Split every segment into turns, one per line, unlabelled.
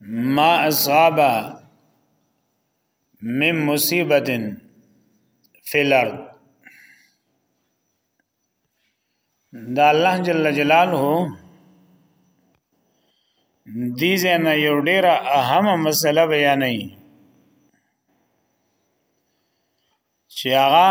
ما اصحاب من مصیبت فی الارض دا الله جل جلاله دې زنه یو ډیره اهمه مسله بیانې چې هغه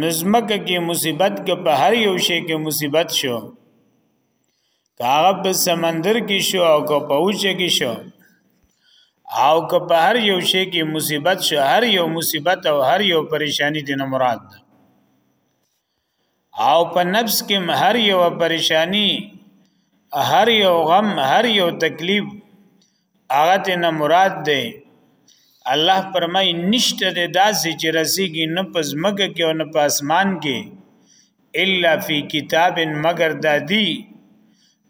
نزمک کې مصیبت کې په هر یو شی کې مصیبت شو کاغه په سمندر کې شو او که په اوچه کې شو او که په هر یو شی کې مصیبت شو هر یو مصیبت او هر یو پریشانی دینه مراد ده او په نفس کې هر یو پریشانی هر یو غم هر یو تکلیف هغه ته نه مراد دی الله پرمای نشته د داسې چې رسیږي نه په ځمکه کې او نه په اسمان کې الا فی کتاب مگر دادی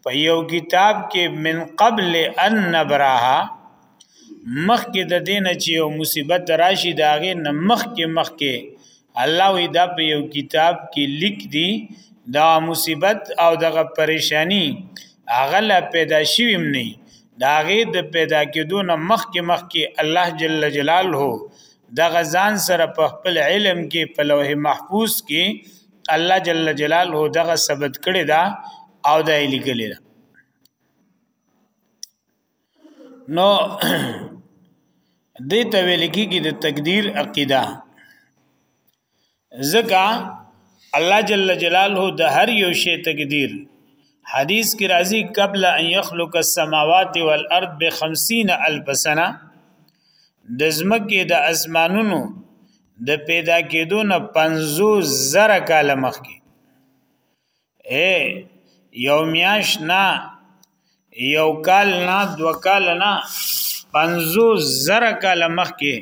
په یو کتاب کې من قبل ان نبراها مخکې د دین چې یو مصیبت راشي داغه نه مخکې مخکې الله وی دا په یو کتاب کې لیک دی دا مصیبت او دغه پریشانی هغه لا پیدا شویم نه داغه د پیدا کېدو نه مخکې مخکې الله جل جلاله د غزان سره په خپل علم کې په لوح محفوظ کې الله جل جلاله دغه ثبت کړی دا او دا یې لیکلی دا نو دې ته ویل کېږي د تقدیر عقیده ځکه الله جل جلاله د هر یو شی تقدیر حدیث کې راځي قبل ان يخلق السماوات والارض ب 50 الف سنه د زمکه د اسمانونو د پیدا کېدو نه 50 زره کال مخکې اے یو میاش نه یو کال نه دو کال نه 50 زره کال مخکې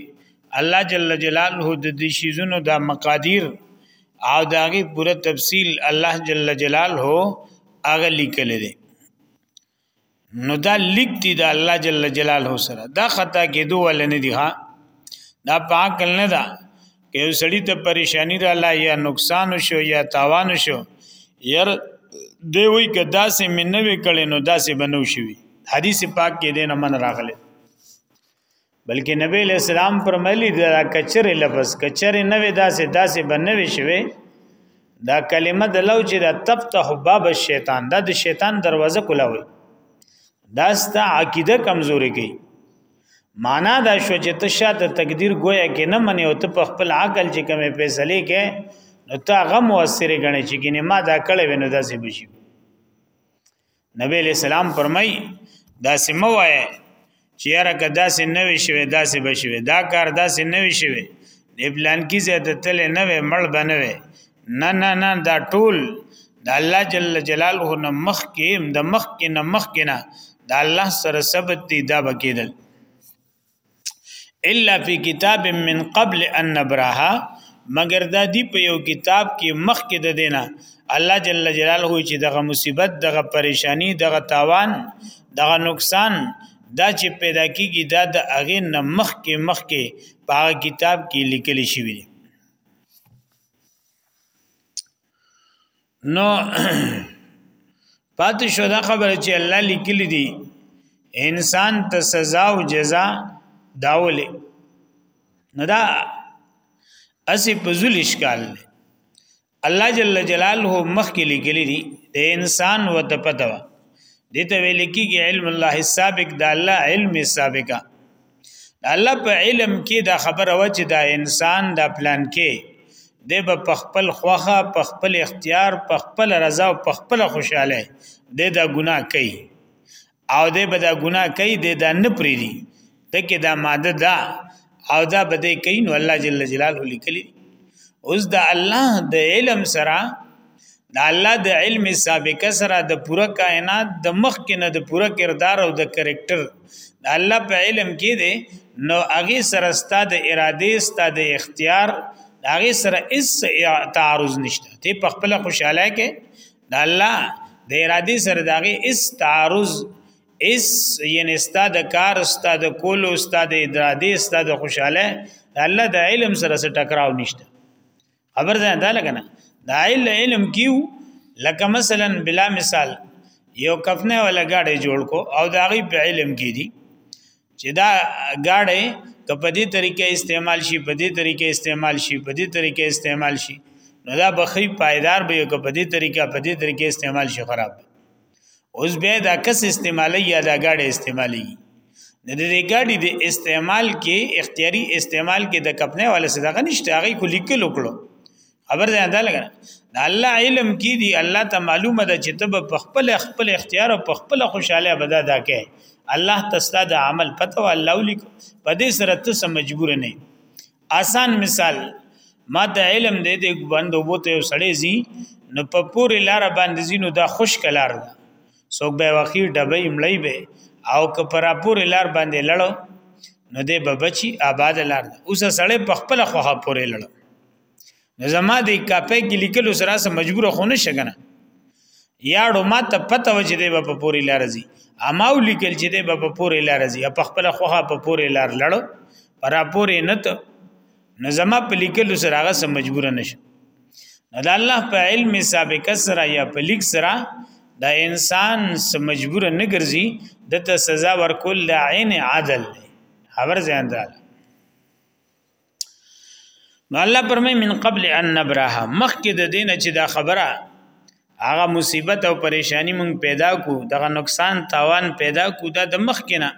الله جل جلاله د دې شیزونو د مقادیر او داغي پوره تفصیل الله جل جلاله اغه لیکل دي نو دا لیک دی د الله جل جلاله سره دا خطا کېدو ول نه دی ها دا پاک نه دا که یو سړی ته پریشانی را لا یا نقصان شو یا تاوان شو ير دی وی که داسې مې نه وکړي نو داسې بنو شي حدیث پاک کې دینه من راغله بلکې نبی له سلام پر ملي دا کچر لفظ کچر نه وې داسې داسې بنوي شوی دا کلمه د لو چې دا تفتح باب الشیطان دا د شیطان دروازه کولاوي دا ستا عقیده کمزوري کوي معنا دا شو چې ته شاته تقدیر گویا کې نه منې او ته په خپل عقل چې کومې فیصله کې نو تا غم موثر غنې چې ګینه ما دا کړې ونه داسې بشي نبی علیہ السلام فرمای دا سمه وای چې یاره کدا سه نه وی شوی دا سه بشوی دا کار دا سه نه وی شوی د پلان کې زیات تل نه وی مړ بنوي نه نه نه دا ټول د الله جل جلاله نه مخ کې د مخ کې نه مخ کې نه د الله سره ثبت دی دا بکیدل الا فی کتاب من قبل ان نبراها مگر دا دی په یو کتاب کې مخکې د دینه الله جل جلاله چې دغه مصیبت دغه پریشانی دغه تاوان دغه نقصان دا چې پیدا کیږي دا د اغه نه مخکې مخکې په کتاب کې لیکل شوی دی نو پاتې شو دا خبره چې الله لیکلی دی انسان ته سزا او جزا داولې نو دا اسی په ذل اشکال دی الله جل جلاله مخکې لیکلی دی د انسان و ته پته و دته ویل کېږي علم الله السابق د الله علم السابقه الله په علم کې دا خبره و چې دا انسان دا پلان کې د په خپل خوخه په خپل اختیار په خپل رضا او په خپل خوشاله د دا ګناه کوي او د به دا ګناه کوي د دا نه پری دي تکه دا ماده دا او دا بده کوي نو الله جل جلاله لیکلی اوس دا الله د علم سره د الله د علم سابقه سره د پوره کائنات د مخ کې نه د پوره کردار او د کریکټر د الله په علم کې دی نو هغه سره ستاد اراده ستاد اختیار هغه سره اس تعارض نشته ته په خپل خوشاله کې د الله د اراده سره دغه اس تعارض اس یعنی ستاد کار ستاد کول ستاد اراده ستاد خوشاله د الله د علم سره څه ټکراو نشته خبر ځان دا لګنه دا علم علم کیو لکه مثلا بلا مثال یو کفنه ولا گاډي جوړ کو او دا غي په علم کې دي چې دا گاډي کپدي طریقې استعمال شي په دې طریقې استعمال شي په دې طریقې استعمال شي نو دا بخي پایدار به کپدي طریقې په دې طریقې استعمال شي خراب اوس به دا کس استعمالي یا دا ګاډي استعمالي د دې ګاډي د استعمال کې اختیاري استعمال کې د کپنه والا څه دغه نشته هغه کو لیکل وکړو خبر ده انده لګا د الله علم کې دی الله ته معلومه ده چې تب په خپل خپل اختیار او په خپل خوشاله بدا دا کې الله تستاد عمل پته او الله ولیک په دې سره ته مجبور نه آسان مثال ما ته علم دې دې بندو بوته سړې زی نو په پوری لار باندې زینو دا خشک لار ده څوک به وخی ډبې مړی به او که پر پوری لار باندې لړو نو دې به بچي آباد لار ده اوس سړې په خپل خوخه پوری لړو نو زما د کاپې کې لیکلو سره سم مجبور خو نه شګنه یاړو ما ته پته و چې دی په پوري لار زی اماو لیکل چې دی په پوري لار زی په خپل خوخه په پوري لار لړو پر پوري نه ته نو زما په لیکلو سره هغه سم مجبور نه شو نو د الله په علم سابق سره یا په لیک سره دا انسان سم مجبور نه ګرځي دته سزا ورکول د عین عدل خبر ځان دراله نو الله پرمه من قبل ان نبراه مخکې د دینه چې دا خبره هغه مصیبت او پریشانی مونږ پیدا کو دغه نقصان تاوان پیدا کو دا د مخکې نه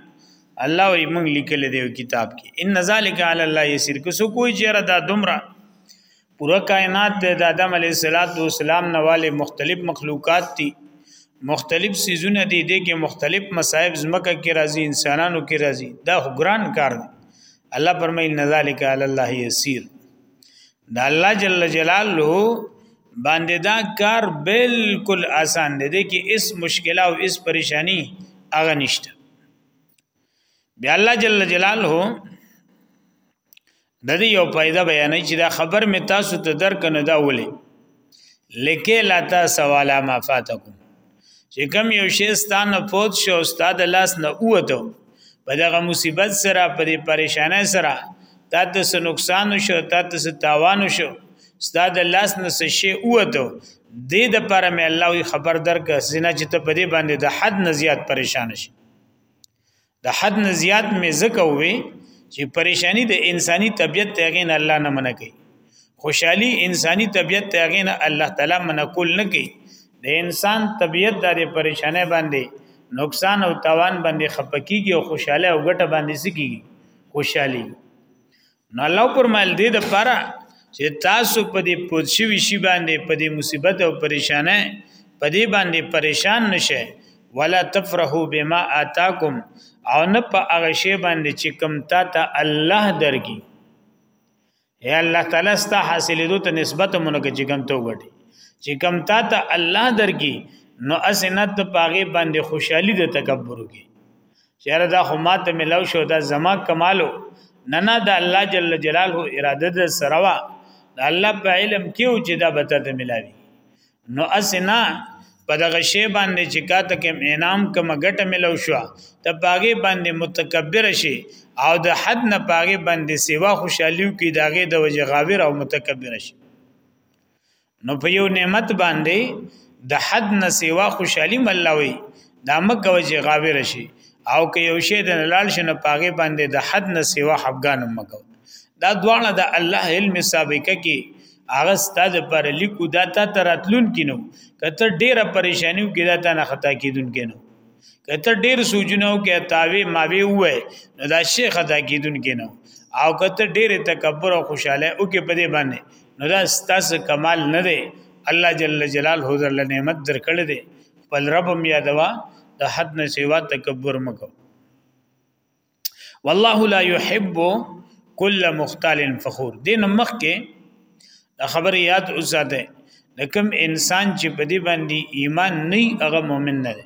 الله وي مونږ لیکل دی کتاب کې ان ذالک علی الله یسیر کو سو کوی چیرې دا دومره پوره کائنات ته د آدم علیه السلام نه والي مختلف مخلوقات دي مختلف سيزونه دي د کې مختلف مصائب زمکه کې راځي انسانانو کې راځي دا ګران کار دی الله پرمایل نذالک علی الله یسیر دا الله جل جلاله باندې دا کار بالکل آسان دی د کې اس مشکل او اس پریشانی اغه نشته بیا الله جل جلاله د دې یو فائدہ بیانې چې دا خبر می تاسو ته درک نه دا ولې لکه لا تا سوال ما فاتکم چې کم یو شی ستانه فوت شو استاد لاس نه اوته په دغه مصیبت سره په دې پریشانه سره تا ته څه نقصان شو تا ته څه تاوان شو استاد لاس نه څه شی اوته دې د پر مې الله خبر درک زنه چې ته په دې باندې د حد نه زیات پریشان شي د حد نه زیات مې زکه وې چې پریشانی د انساني طبیعت ته غین الله نه منع کوي خوشحالي انساني طبیعت ته غین الله تعالی منع کول نه کوي د انسان طبیعت د پریشانه باندې نقصان او تاوان باندې خپکیږي او خوشاله او ګټه باندې سکیږي خوشحالي نو الله پر مال دې د پاره چې تاسو په دې پوښي وشي باندې په دې مصیبت او پریشانه په دې باندې پریشان نشئ ولا تفرحوا بما آتاکم او نه په هغه شی باندې چې کم تا ته الله درګي یا الله تعالی ستا حاصلېدو ته نسبت مونږ کې کم ته وګټي چې کم تا ته الله درګي نو اسنت پاغه باندې خوشحالي د تکبر کې چیرې دا خو ماته ملاو شو دا زما کمالو نه نه دا الله جل جلاله اراده د سروا دا الله په علم کې او چې دا به ته ملاوي نو اسنا په دغه شی باندې چې کاته کې انعام کوم غټه ملو شو ته باغې باندې متکبر شي او د حد نه باغې باندې سیوا خوشالیو کې داغه د وجه غاویر او متکبر شي نو په یو نعمت باندې د حد نه سیوا خوشحالي ملوي دا مکه وجه غاوی رشي او که یو شی د لال شنه پاغه باندې د حد نه سیوا افغان مکه دا دواړه د الله علم سابقه کې هغه ستاد پر لیکو دا تا تراتلون کینو کته ډیره پریشانیو کې دا تا نه خطا کیدون کینو کته ډیر سوجنو کې تاوی ماوی وې نو دا شیخ خطا کیدون کینو او کته ډیر تکبر او خوشاله او کې پدې باندې نو دا ستاسو کمال نه دی الله جل جلاله حضور له نعمت درکړي دی خپل رب هم یادوا د حد نه سیوا تکبر مکو والله لا يحب كل مختال فخور دین مخ کې دا خبر یاد اوساته لکم انسان چې په دې باندې ایمان نه هغه مؤمن نه دی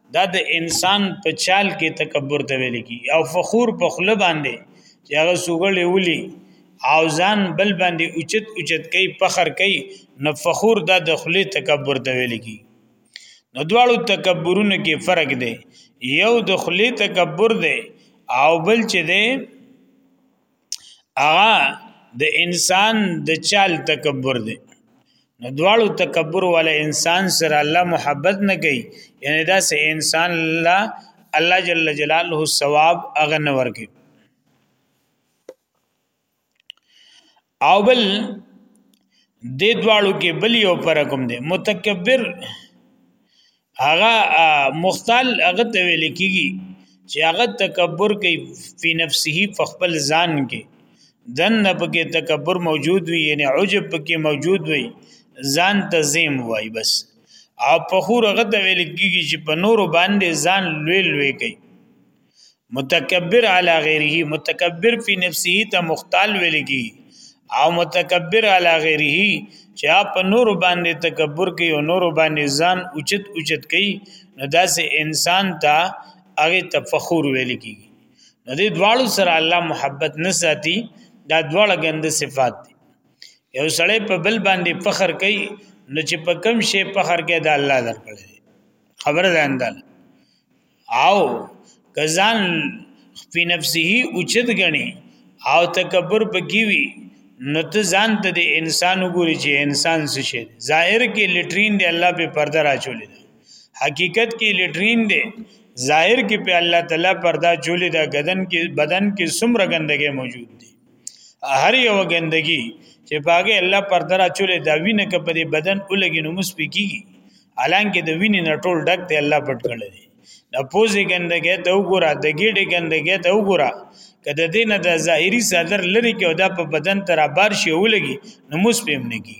دا د انسان په چال کې تکبر ته ویل کی او فخور په خپل باندې چې هغه سوګړې ولي او ځان بل باندې اوچت اوچت کوي فخر کوي نو فخور دا د خپل تکبر ته ویل کی نو دواړو تکبرونو کې فرق دی یو د خپل تکبر دی او بل چې دی هغه د انسان د چال تکبر دی نو دواړو تکبر ول انسان سره الله محبت نه کوي یعنی دا سه انسان الله الله جل جلاله ثواب اغن ورکي او بل د دواړو کې بل یو پر کوم دی متکبر هغه مختل هغه ته ویل کیږي چې هغه تکبر کوي په نفسه په خپل ځان کې دنه پکې تکبر موجود وي یعنی عجب پکې موجود وي ځان ته زیم وای بس او په خور هغه ته ویل کیږي چې په نور باندې ځان لوی لوی کوي متکبر علی غیره متکبر فی نفسه ته مختال ویل کی او متکبر علی غیره چې په نور باندې تکبر کوي او نور باندې ځان اوچت اوچت کوي نو داسې انسان ته هغه تفخر ویل کی نو دې دواړو سره الله محبت نه ساتي دا دواړه غند صفات دي یو سړی په بل باندې فخر کوي نو چې په کم شي فخر کوي دا الله درکړي خبره ده اندل او کزان په نفسه اوچت غني او تکبر پکې وي نو ته ځان ته د انسان وګوري چې انسان څه شي ظاهر کې لټرین دی الله په پرده راچولې حقیقت کې لټرین دی ظاهر کې په الله تعالی پردا جوړې دا بدن کې بدن کې څومره ګندګي موجود دي هر یو ګندګي چې پاګه الله پر درا چولې دا وینه کې په دې بدن ولګي نو مس پکې حالانکه د وینې نه ټول ډک ته الله پټ کړی دی د پوزې ګندګي ته وګوره د ګېډې ګندګي ته وګوره کده دې نه د ظاهري صدر لري کې او دا په بدن تر بار شي ولګي نو مس پېم نه کی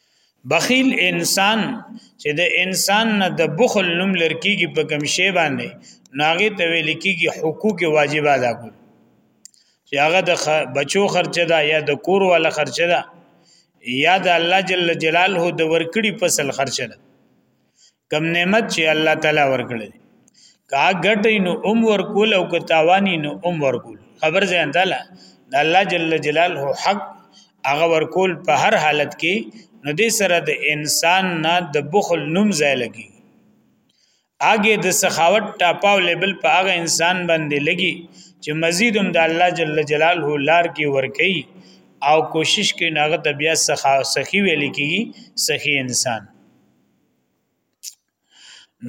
بخیل انسان چې د انسان نه د بخل نوم لرکیږي په کم شی باندې ناغه ته ویل کیږي حقوق واجب ادا کول چې هغه د بچو خرچه ده یا د کور والا خرچه ده یا د الله جل جلاله د ورکړي فصل خرچه ده کم نعمت چې الله تعالی ورکړي کا غټي نو عم ورکول او که تاواني نو عم ورکول خبر ځان تعالی د الله جل جلاله حق هغه ورکول په هر حالت کې نو دې سره د انسان نه د بخل نوم ځای لګي اګه د سخاوت ټاپاو لیبل په هغه انسان باندې لګي چې مزید هم د الله جل جلاله لار کې ور کوي او کوشش کوي ناغه د بیا سخا سخی ویل کیږي سخی انسان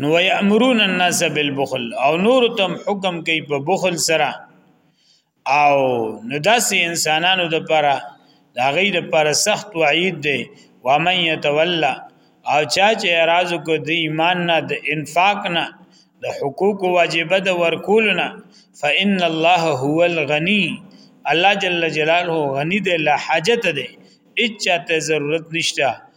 نو یامرون الناس بالبخل او نور تم حکم کوي په بخل سره او نو داسې انسانانو د پاره دا غي د پاره سخت وعید دی و من يتولى او چا چې اعتراض کو د ایمان نه د انفاق نه د حقوق واجبه د ورکول نه فان الله هو الغنی الله جل جلاله غنی دی لا حاجت دی اچ ته ضرورت نشته